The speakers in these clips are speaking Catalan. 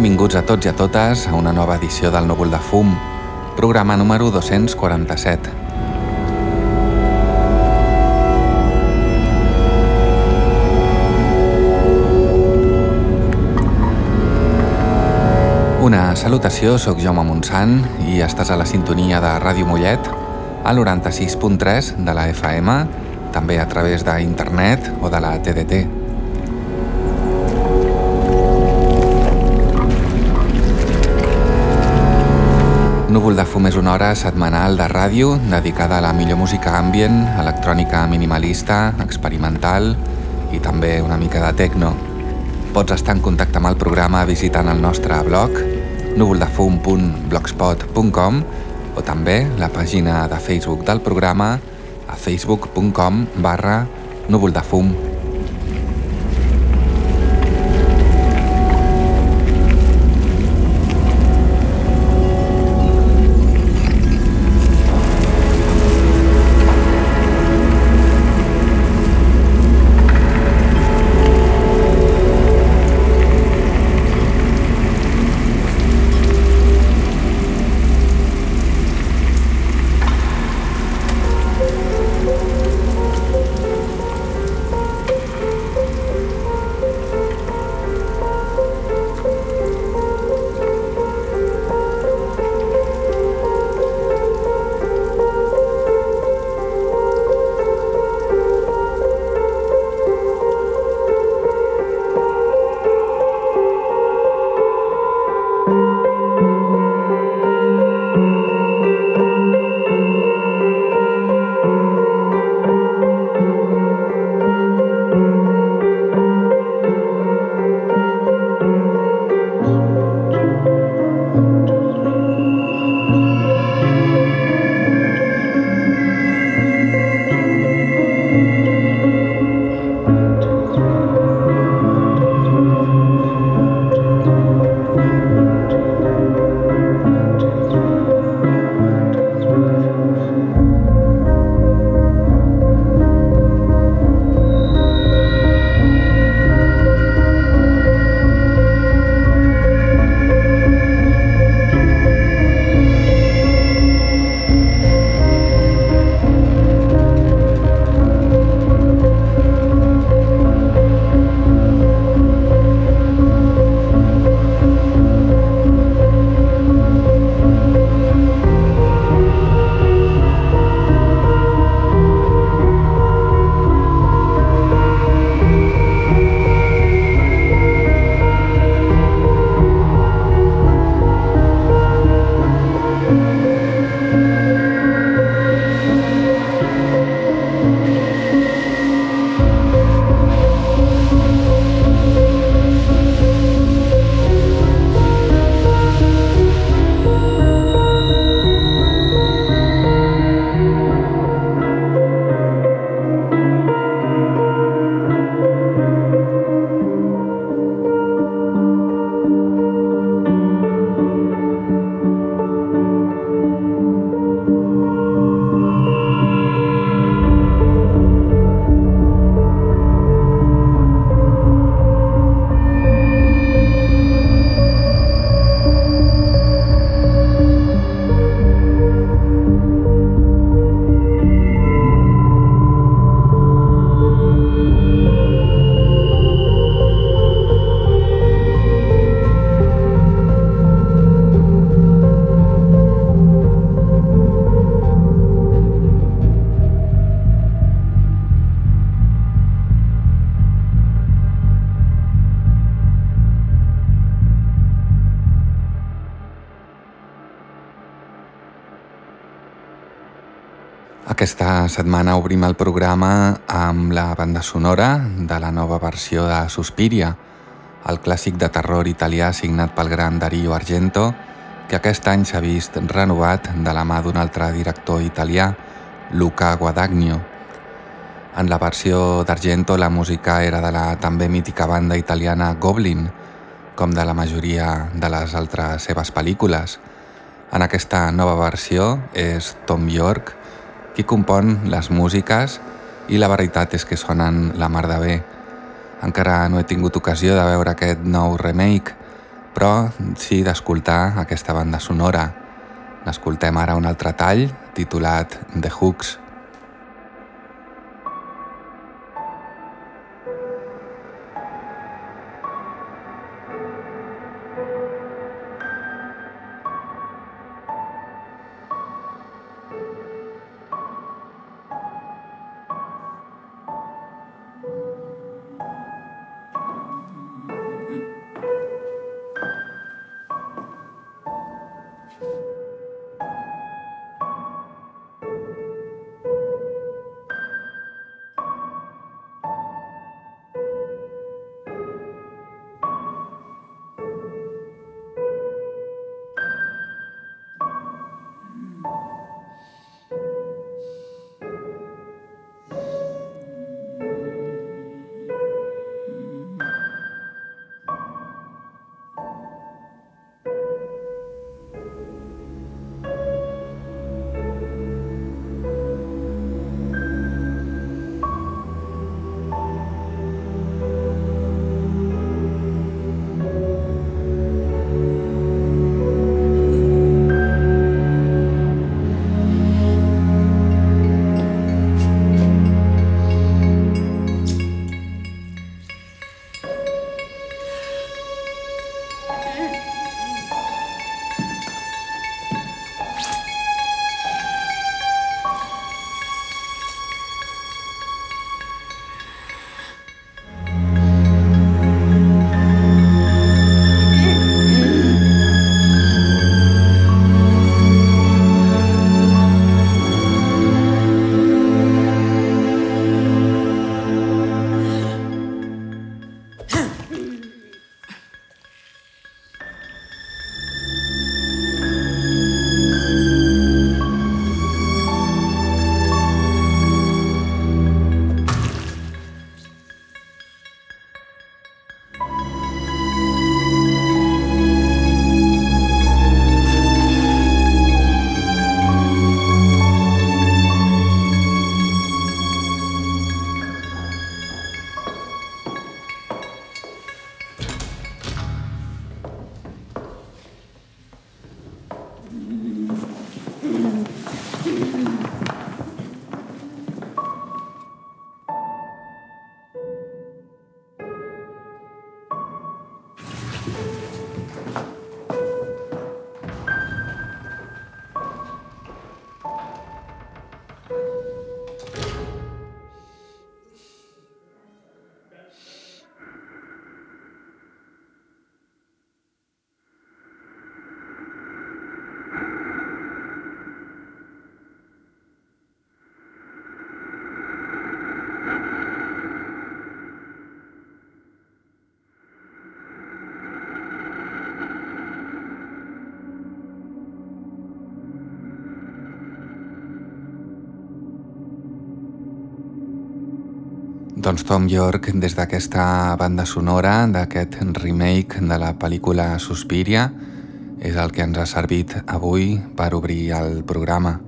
Benvinguts a tots i a totes a una nova edició del Núvol de Fum, programa número 247. Una salutació, sóc Jaume Montsant i estàs a la sintonia de Ràdio Mollet, al 96.3 de la FM, també a través d'internet o de la TDT. De fum és una hora setmanal de ràdio dedicada a la millor música ambient, electrònica minimalista, experimental i també una mica de techno. Pots estar en contacte amb el programa visitant el nostre blog núvoldefum.blogspot.com o també la pàgina de Facebook del programa a facebook.com barra núvoldefum.com Aquesta setmana obrim el programa amb la banda sonora de la nova versió de Suspiria, el clàssic de terror italià signat pel gran Dario Argento, que aquest any s'ha vist renovat de la mà d'un altre director italià, Luca Guadagno. En la versió d'Argento la música era de la també mítica banda italiana Goblin, com de la majoria de les altres seves pel·lícules. En aquesta nova versió és Tom York, qui compon les músiques i la veritat és que sonen la mar de bé. Encara no he tingut ocasió de veure aquest nou remake, però sí d'escoltar aquesta banda sonora. N'escoltem ara un altre tall titulat The Hooks. Doncs Tom York, des d'aquesta banda sonora, d'aquest remake de la pel·lícula Suspiria, és el que ens ha servit avui per obrir el programa.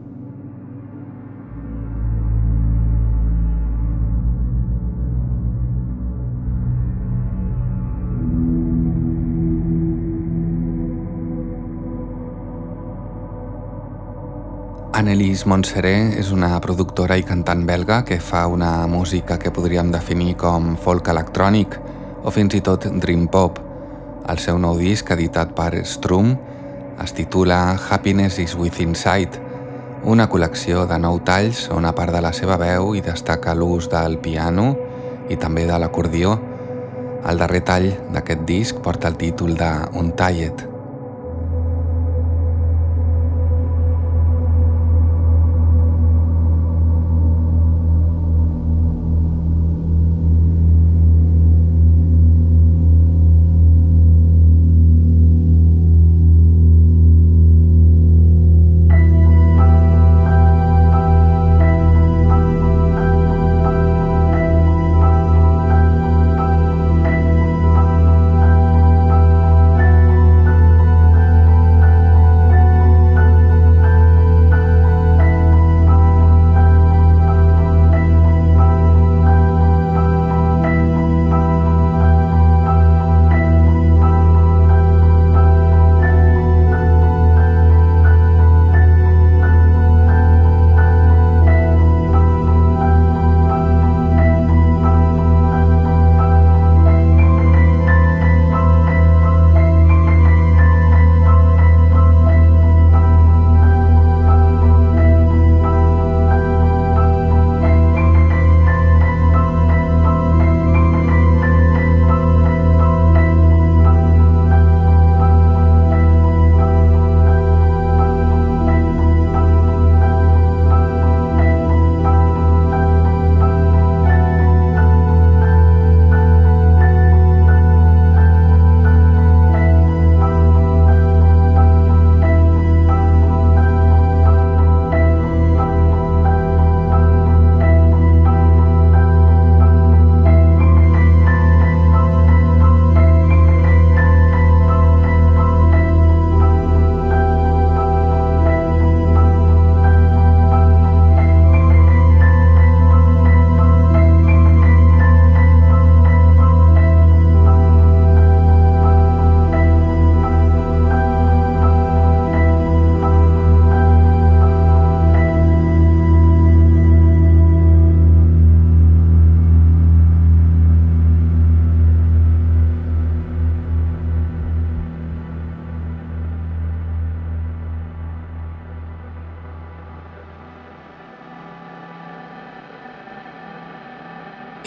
Annelise Montserrat és una productora i cantant belga que fa una música que podríem definir com folk electrònic o fins i tot dream pop. El seu nou disc, editat per Strum, es titula Happiness is Within Sight, una col·lecció de nou talls on a part de la seva veu hi destaca l'ús del piano i també de l'acordió. El darrer tall d'aquest disc porta el títol de Untied.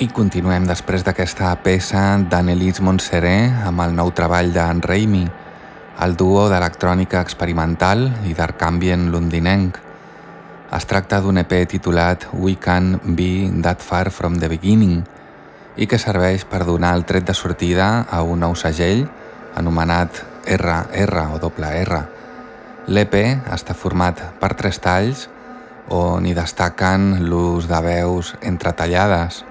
I continuem després d'aquesta peça d'Annelise Montserrat amb el nou treball d'en Raimi, el duo d'electrònica experimental i d'arc ambient londinenc. Es tracta d'un EP titulat We Can Be That Far From The Beginning i que serveix per donar el tret de sortida a un nou segell anomenat RR o R. L'EP està format per tres talls on hi destaquen l'ús de veus entretallades,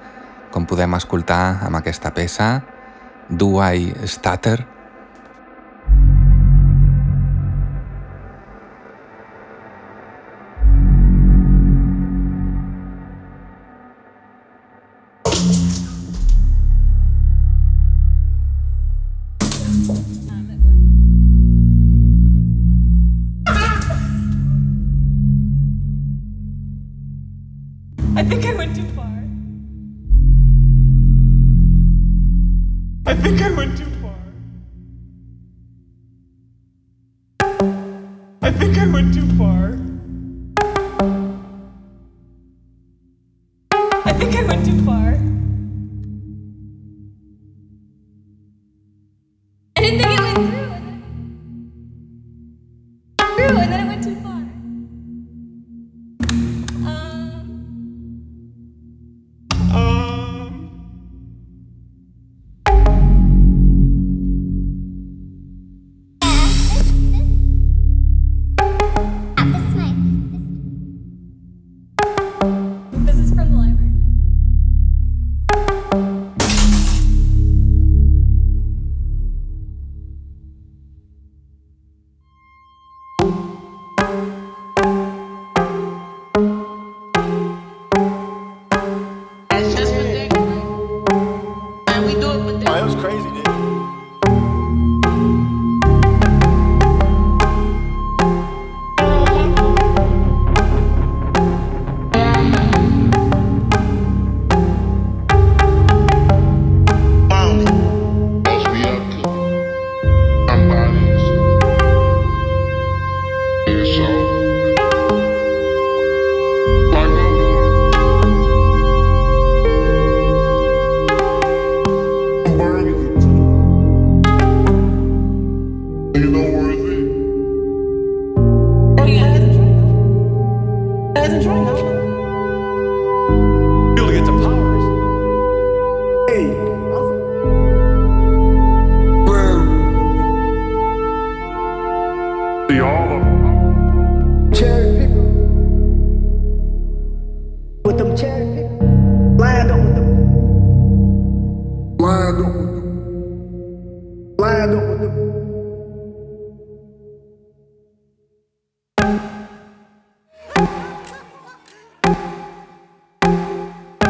com podem escoltar amb aquesta peça, Do I Stutter?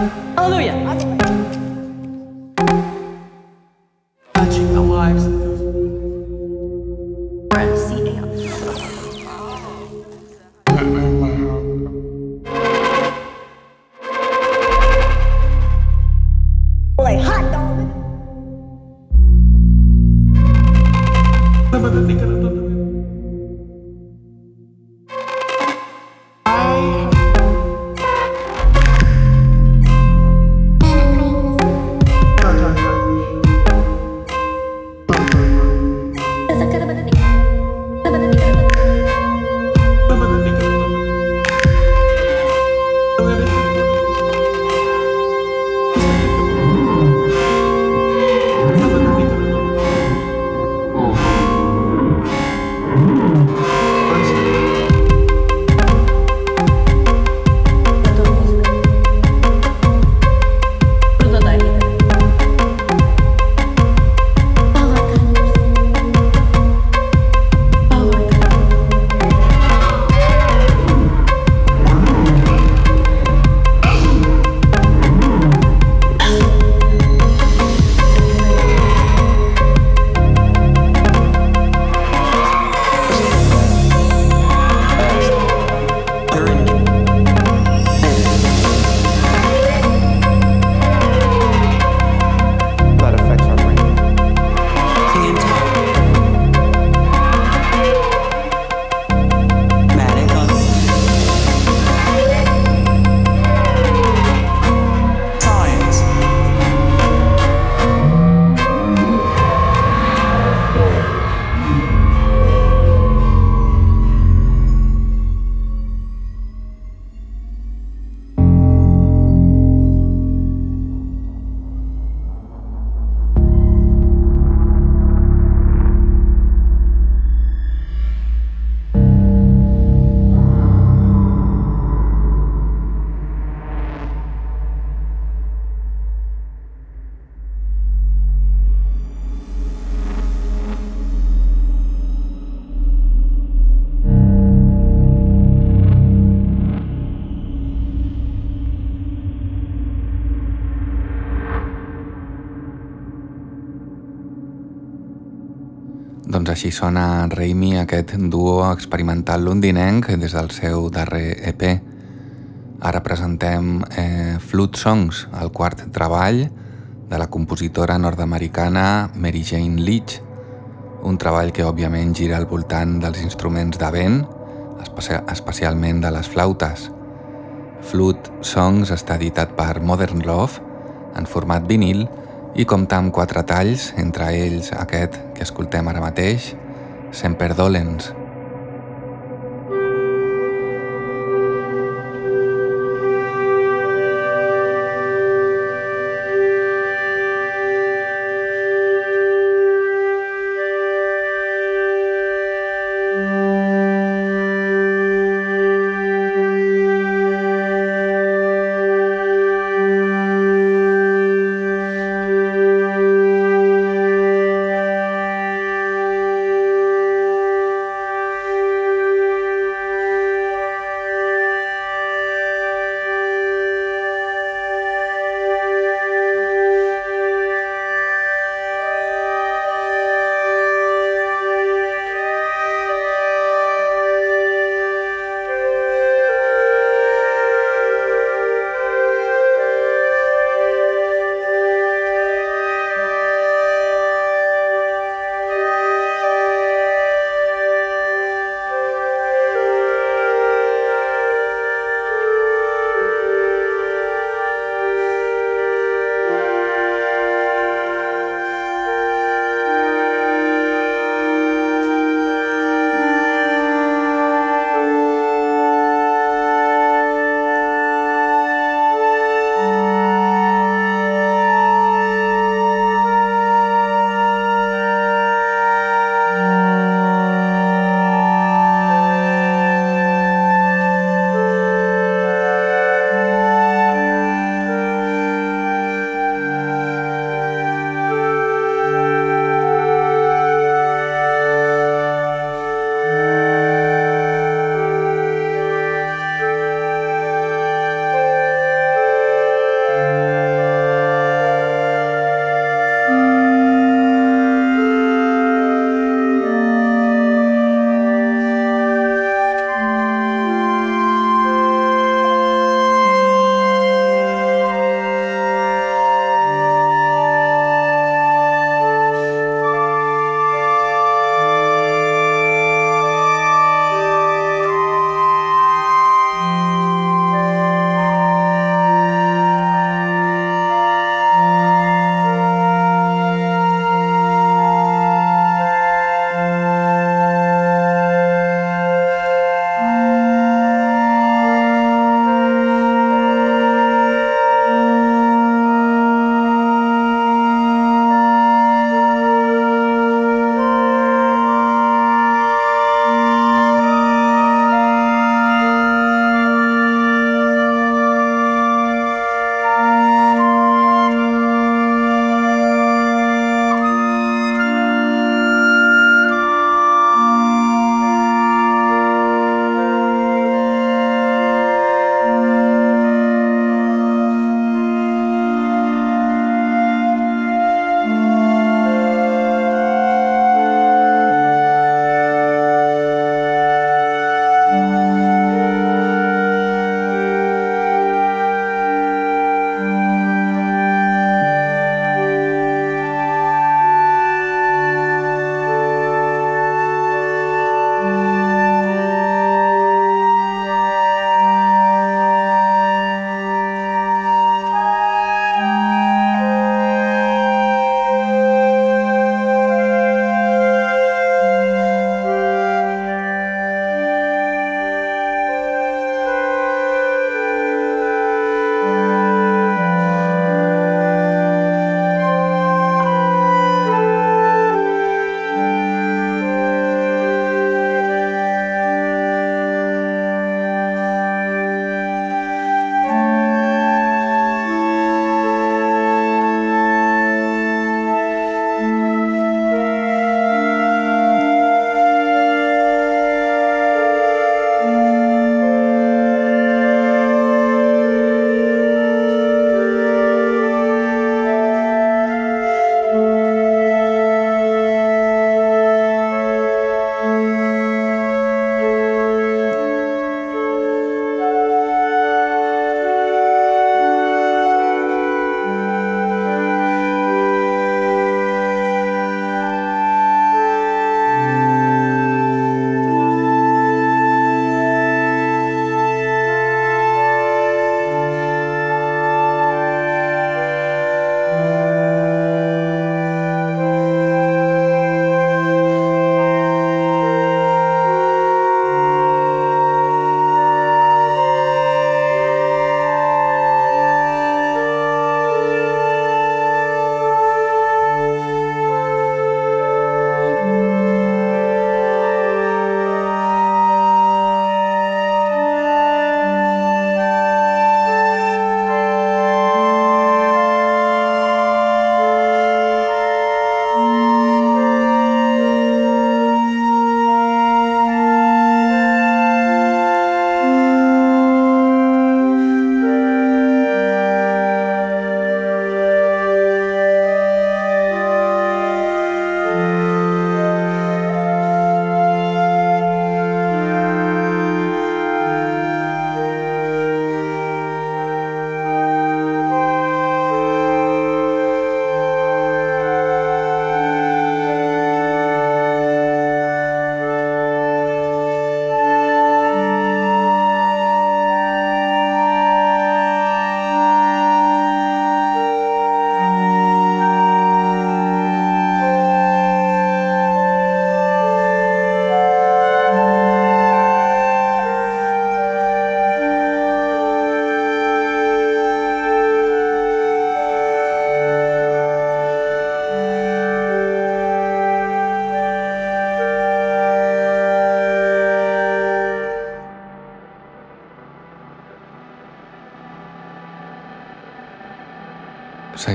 Hallelujah. Touching the lives. Així sona Raimi, aquest duo experimental londinenc des del seu darrer EP. Ara presentem eh, Flute Songs, el quart treball de la compositora nord-americana Mary Jane Leach, un treball que òbviament gira al voltant dels instruments de vent, especialment de les flautes. Flute Songs està editat per Modern Love en format vinil compta amb quatre talls, entre ells aquest que escoltem ara mateix, Semper Dolens.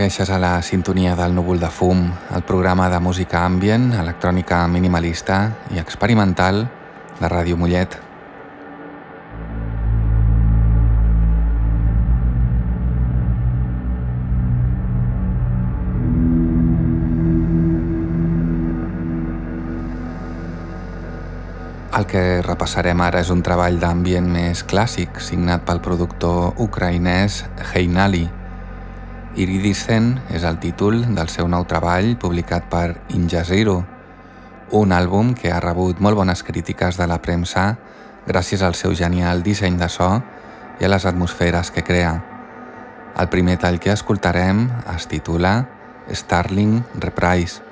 Segueixes a la sintonia del núvol de fum, el programa de música ambient, electrònica minimalista i experimental de Ràdio Mollet. El que repassarem ara és un treball d'ambient més clàssic signat pel productor ucraïnès Heinali, Iridisen és el títol del seu nou treball publicat per Injaziro, un àlbum que ha rebut molt bones crítiques de la premsa gràcies al seu genial disseny de so i a les atmosferes que crea. El primer tall que escoltarem es titula Starling Reprise.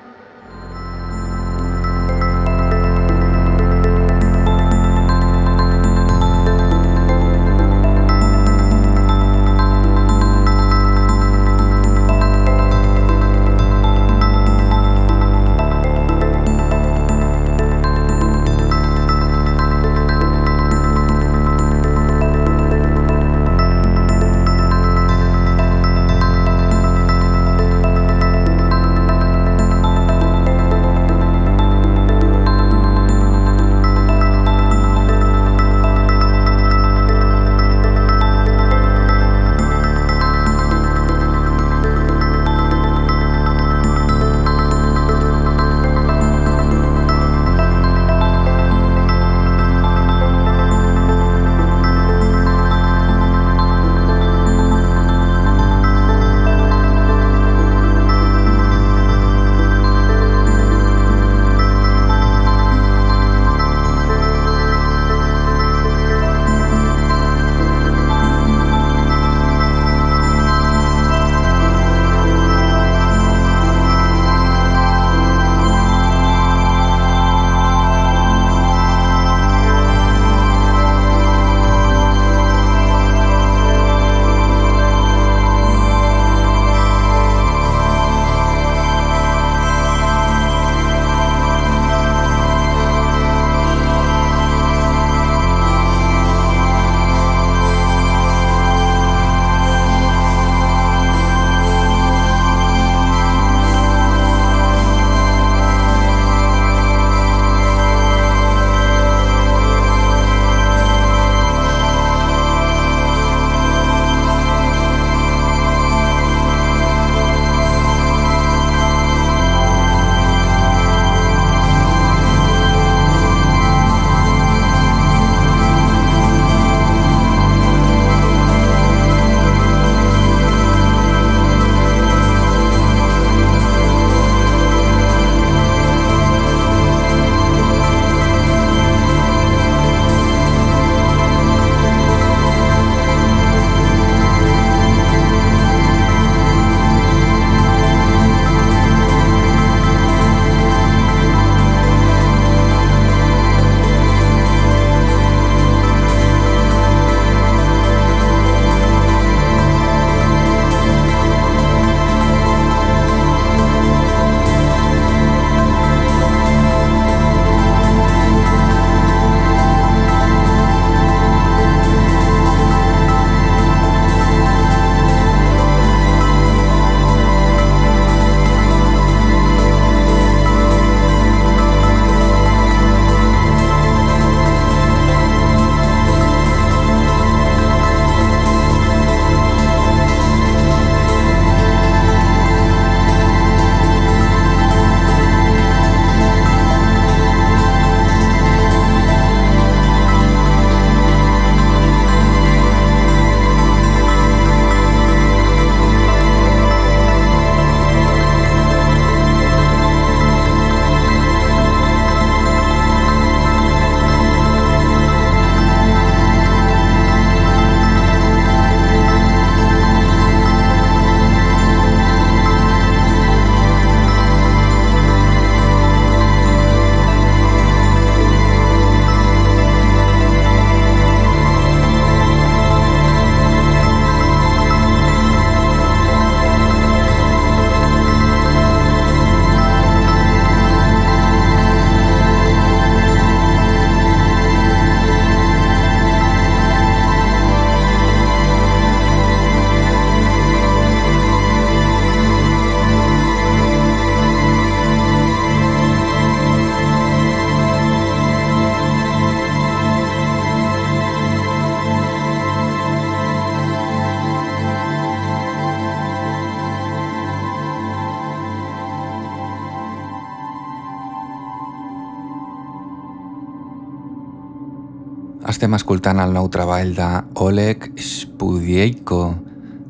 Estem escoltant el nou treball de Oleg Spudiejko,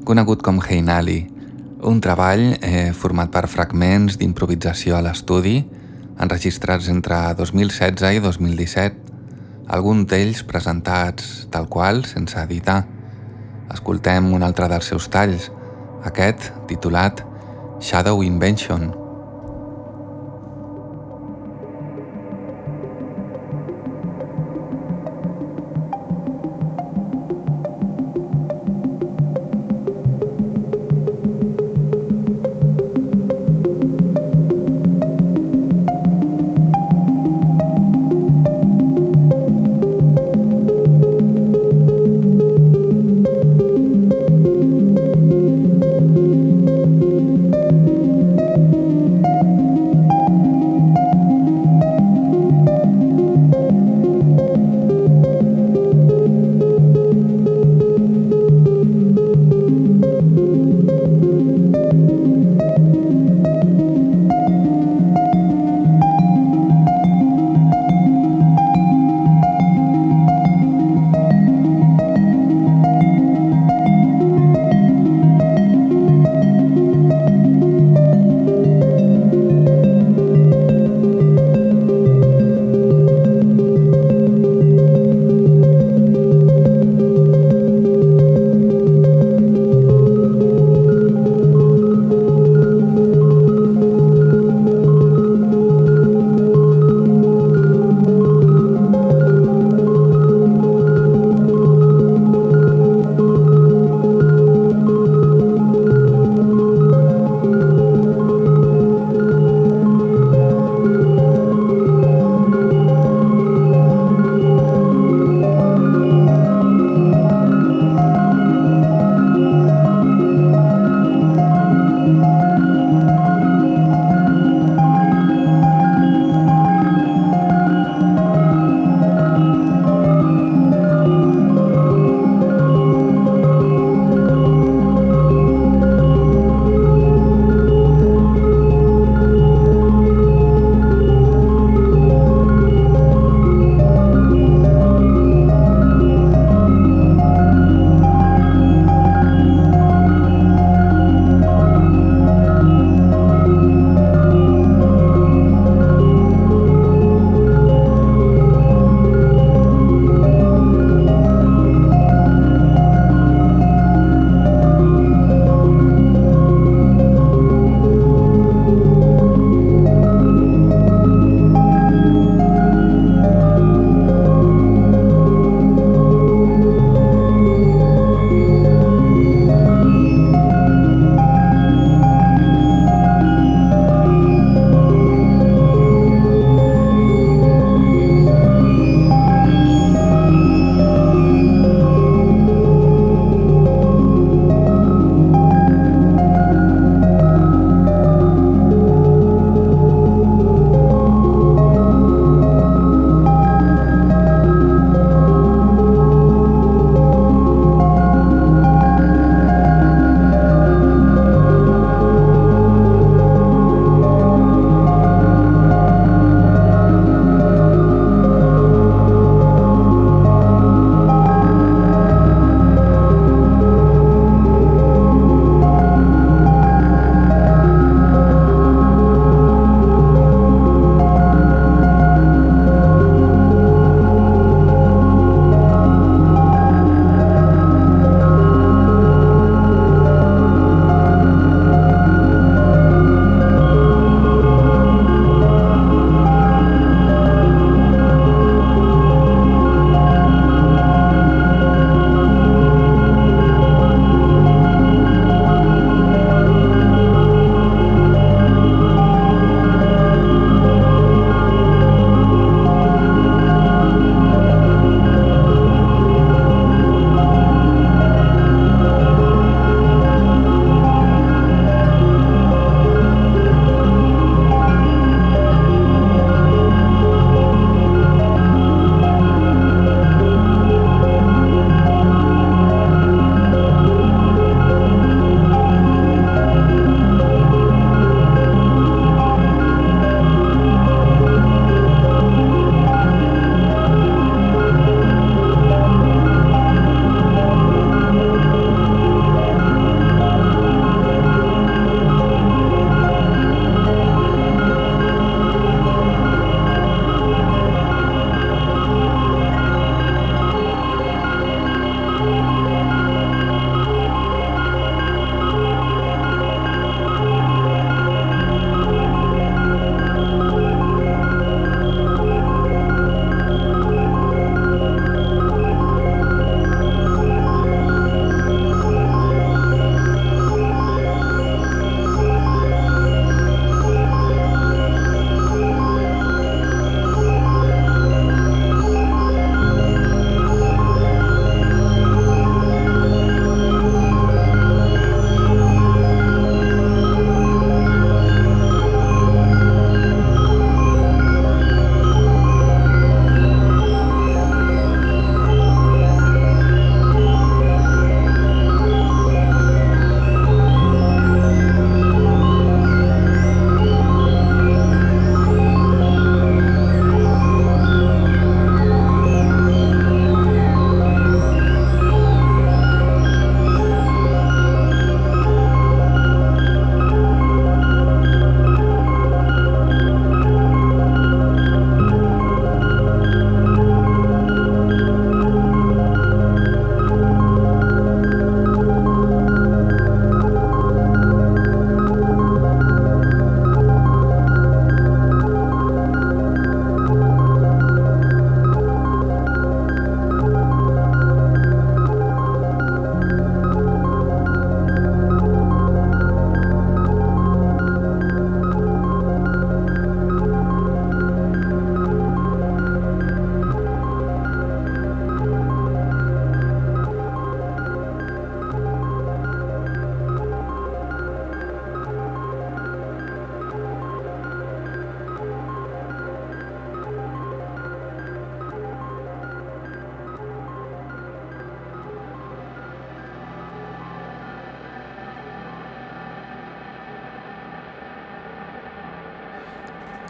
conegut com Heinali, un treball eh, format per fragments d'improvisació a l'estudi, enregistrats entre 2016 i 2017, alguns d'ells presentats tal qual, sense editar. Escoltem un altre dels seus talls, aquest titulat Shadow Invention.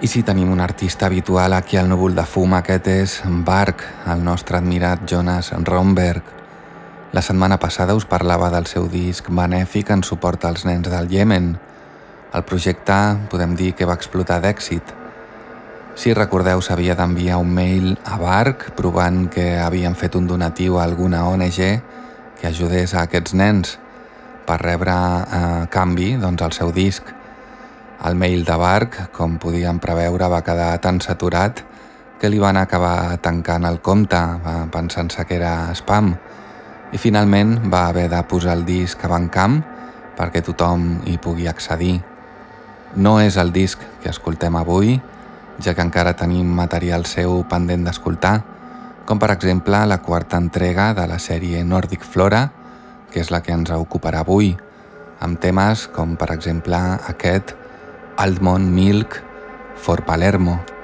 Si tenim un artista habitual aquí al núvol de fum, aquest és Bark, el nostre admirat Jonas Romberg. La setmana passada us parlava del seu disc benèfic en suport als nens del Yemen. El projecte podem dir que va explotar d'èxit. Si recordeu, s'havia d'enviar un mail a Bark provant que havien fet un donatiu a alguna ONG que ajudés a aquests nens per rebre a canvi doncs, el seu disc. El mail de Bark, com podíem preveure, va quedar tan saturat que li van acabar tancant el compte pensant-se que era spam i finalment va haver de posar el disc a Bandcamp perquè tothom hi pugui accedir. No és el disc que escoltem avui, ja que encara tenim material seu pendent d'escoltar, com per exemple la quarta entrega de la sèrie Nordic Flora, que és la que ens ocuparà avui, amb temes com per exemple aquest Almond Milk for Palermo.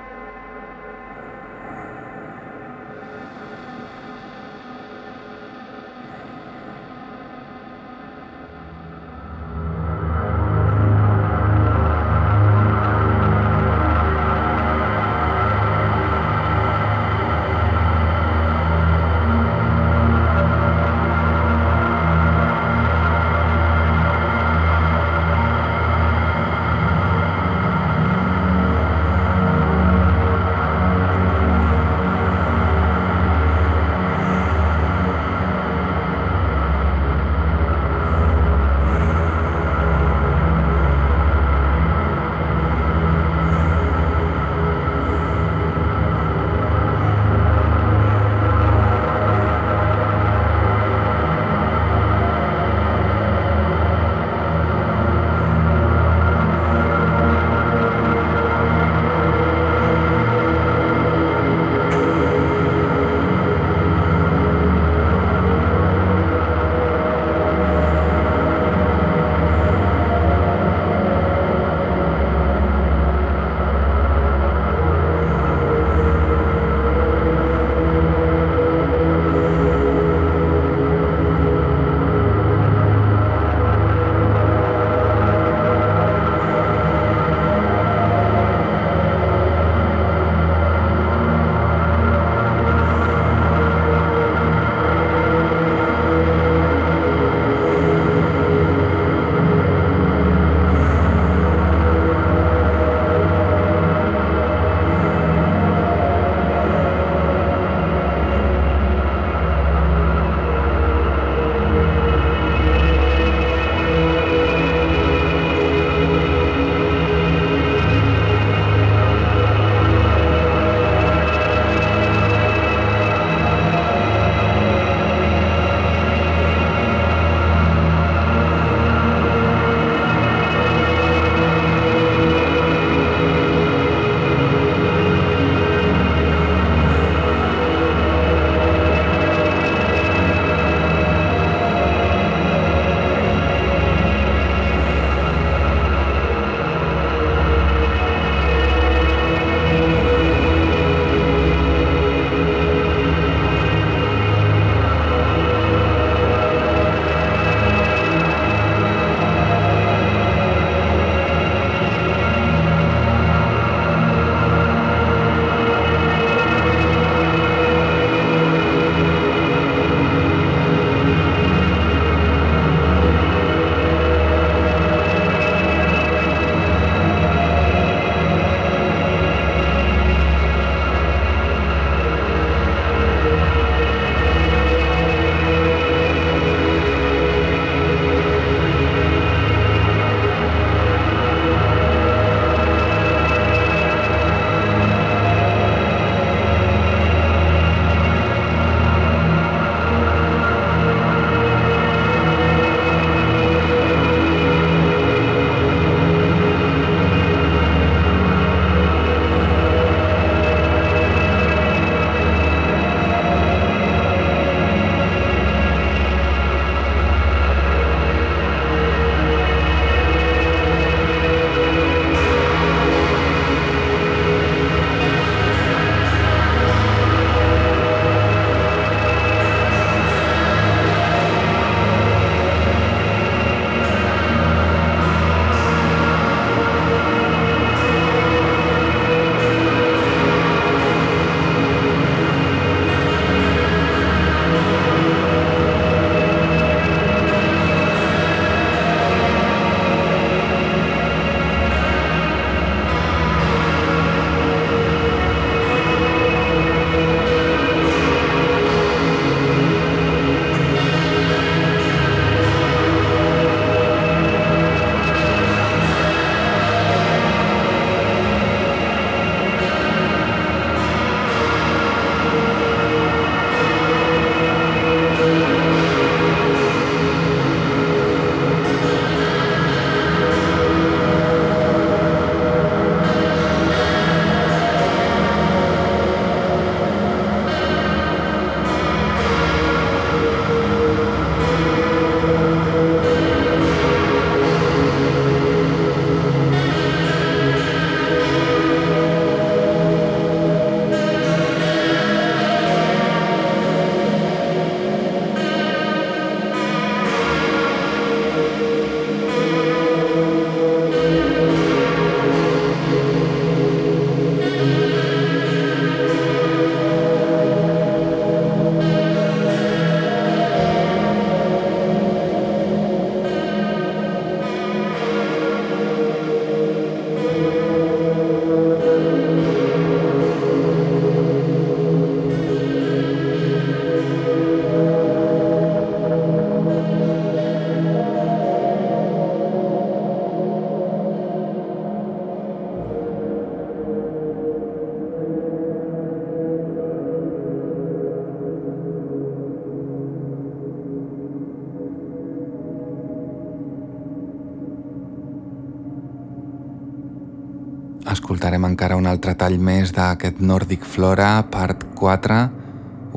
Escoltarem encara un altre tall més d'aquest Nordic Flora, part 4,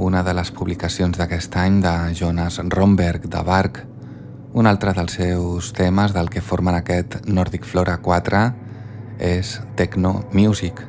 una de les publicacions d'aquest any de Jonas Romberg, de Bark. Un altre dels seus temes del que formen aquest Nordic Flora 4 és Techno Music.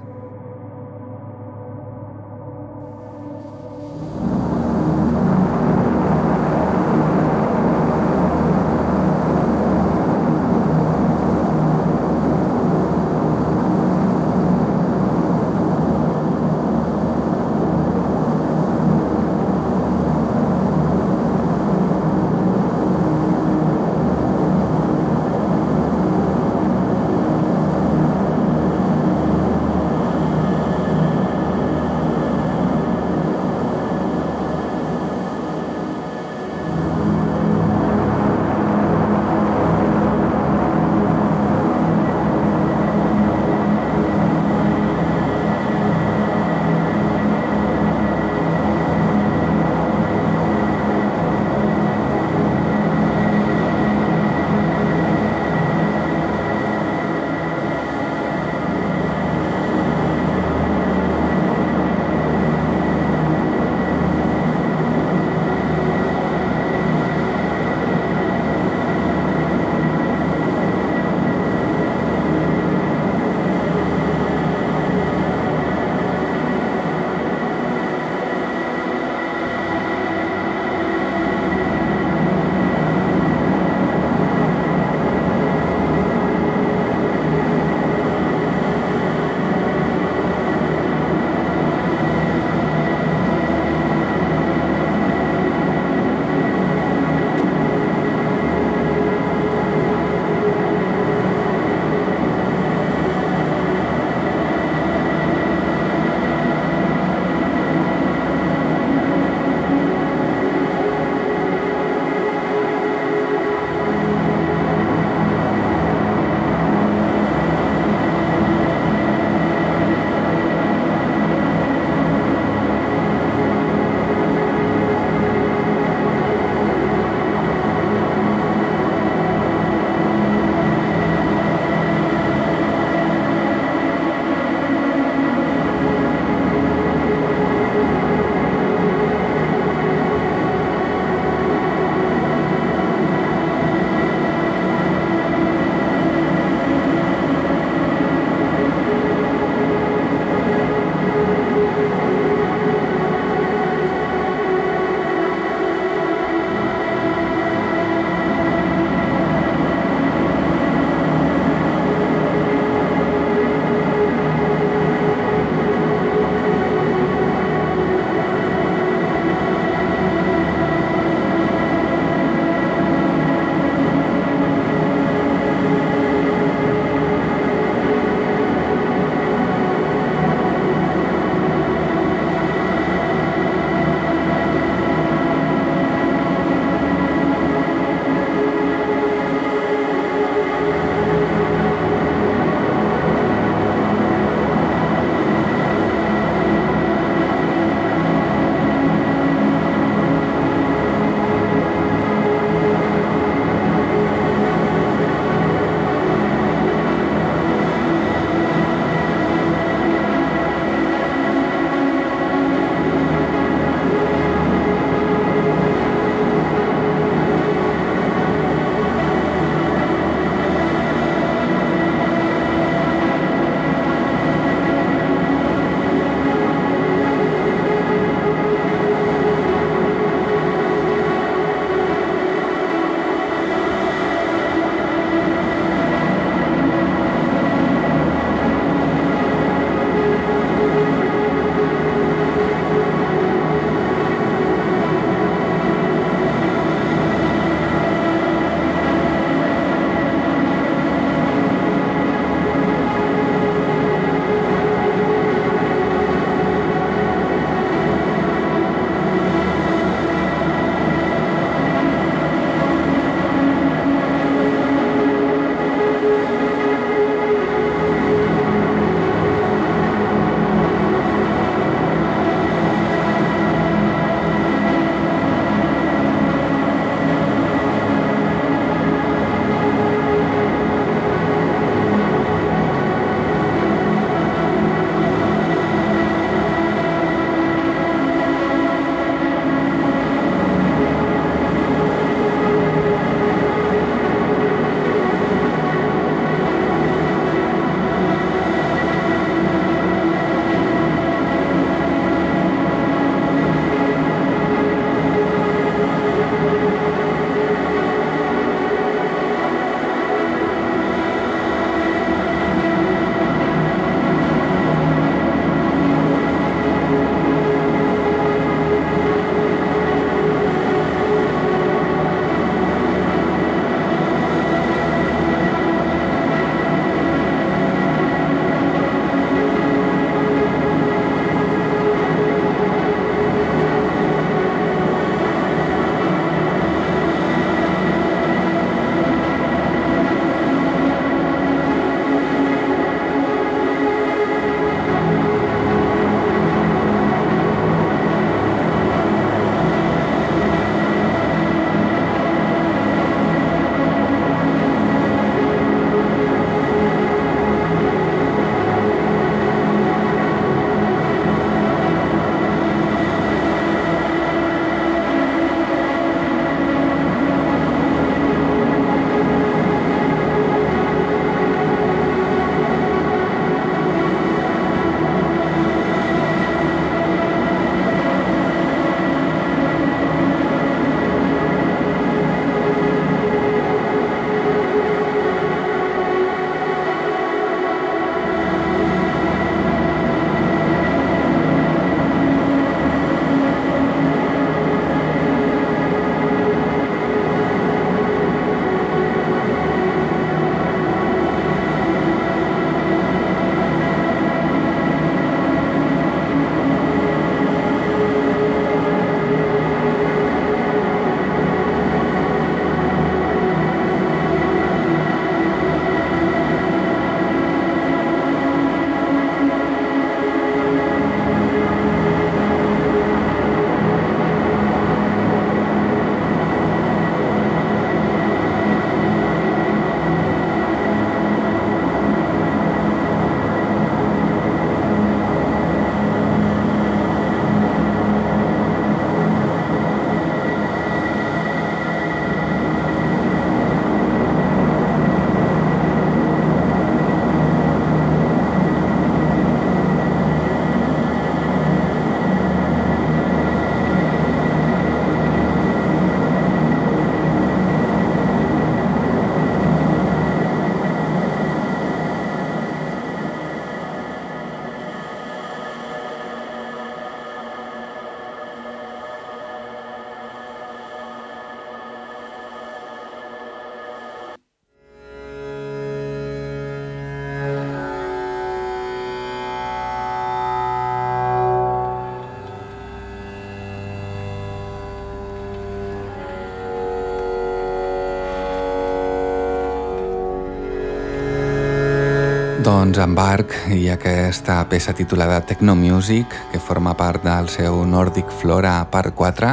Doncs Embark i aquesta peça titulada Techno Music, que forma part del seu Nordic Flora Part 4,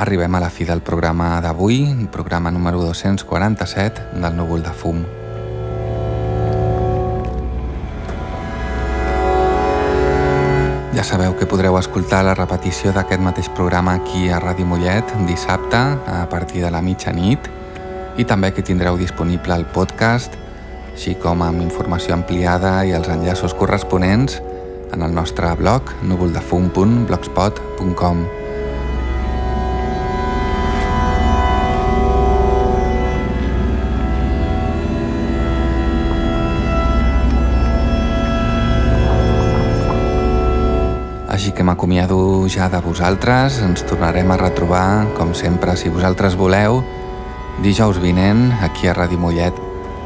arribem a la fi del programa d'avui, programa número 247 del Núvol de Fum. Ja sabeu que podreu escoltar la repetició d'aquest mateix programa aquí a Ràdio Mollet dissabte a partir de la mitjanit i també que tindreu disponible el podcast així com amb informació ampliada i els enllaços corresponents en el nostre blog núvoldefum.blogspot.com. Així que m'acomiado ja de vosaltres, ens tornarem a retrobar, com sempre, si vosaltres voleu, dijous vinent, aquí a Ràdio Mollet,